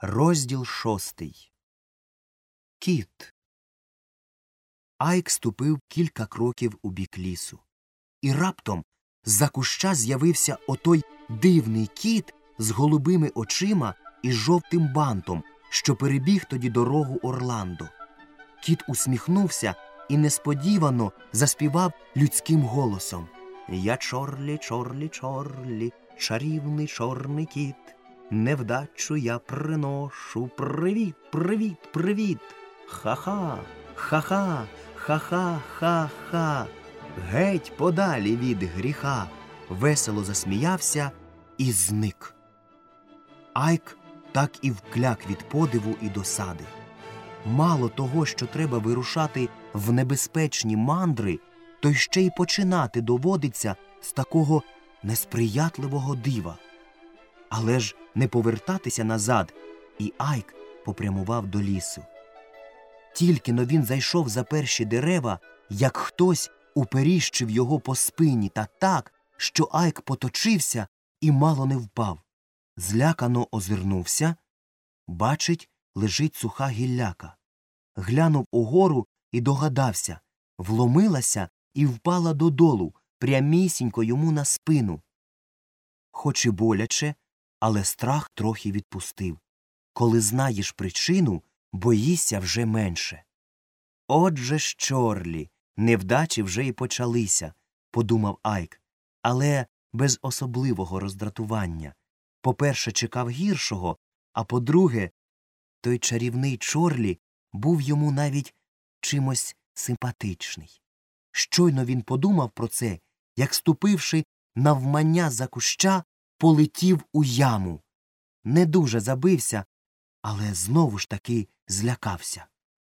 Розділ шостий. Кіт. Айк ступив кілька кроків у бік лісу. І раптом з-за куща з'явився отой дивний кіт з голубими очима і жовтим бантом, що перебіг тоді дорогу Орландо. Кіт усміхнувся і несподівано заспівав людським голосом Я чорлі, чорлі, чорлі, чарівний чорний кіт. Невдачу я приношу. Привіт, привіт, привіт. Ха-ха, ха-ха, ха-ха, ха-ха. Геть подалі від гріха. Весело засміявся і зник. Айк так і вкляк від подиву і досади. Мало того, що треба вирушати в небезпечні мандри, то ще й починати доводиться з такого несприятливого дива. Але ж не повертатися назад, і Айк попрямував до лісу. Тільки но він зайшов за перші дерева, як хтось уперіщив його по спині та так, що Айк поточився і мало не впав. Злякано озирнувся, бачить, лежить суха гілляка. Глянув угору і догадався вломилася і впала додолу, прямісінько йому на спину. Хоч і боляче, але страх трохи відпустив. Коли знаєш причину, боїшся вже менше. Отже ж, Чорлі, невдачі вже й почалися, подумав Айк, але без особливого роздратування. По-перше, чекав гіршого, а по-друге, той чарівний Чорлі був йому навіть чимось симпатичний. Щойно він подумав про це, як, ступивши навмання за куща, полетів у яму. Не дуже забився, але знову ж таки злякався.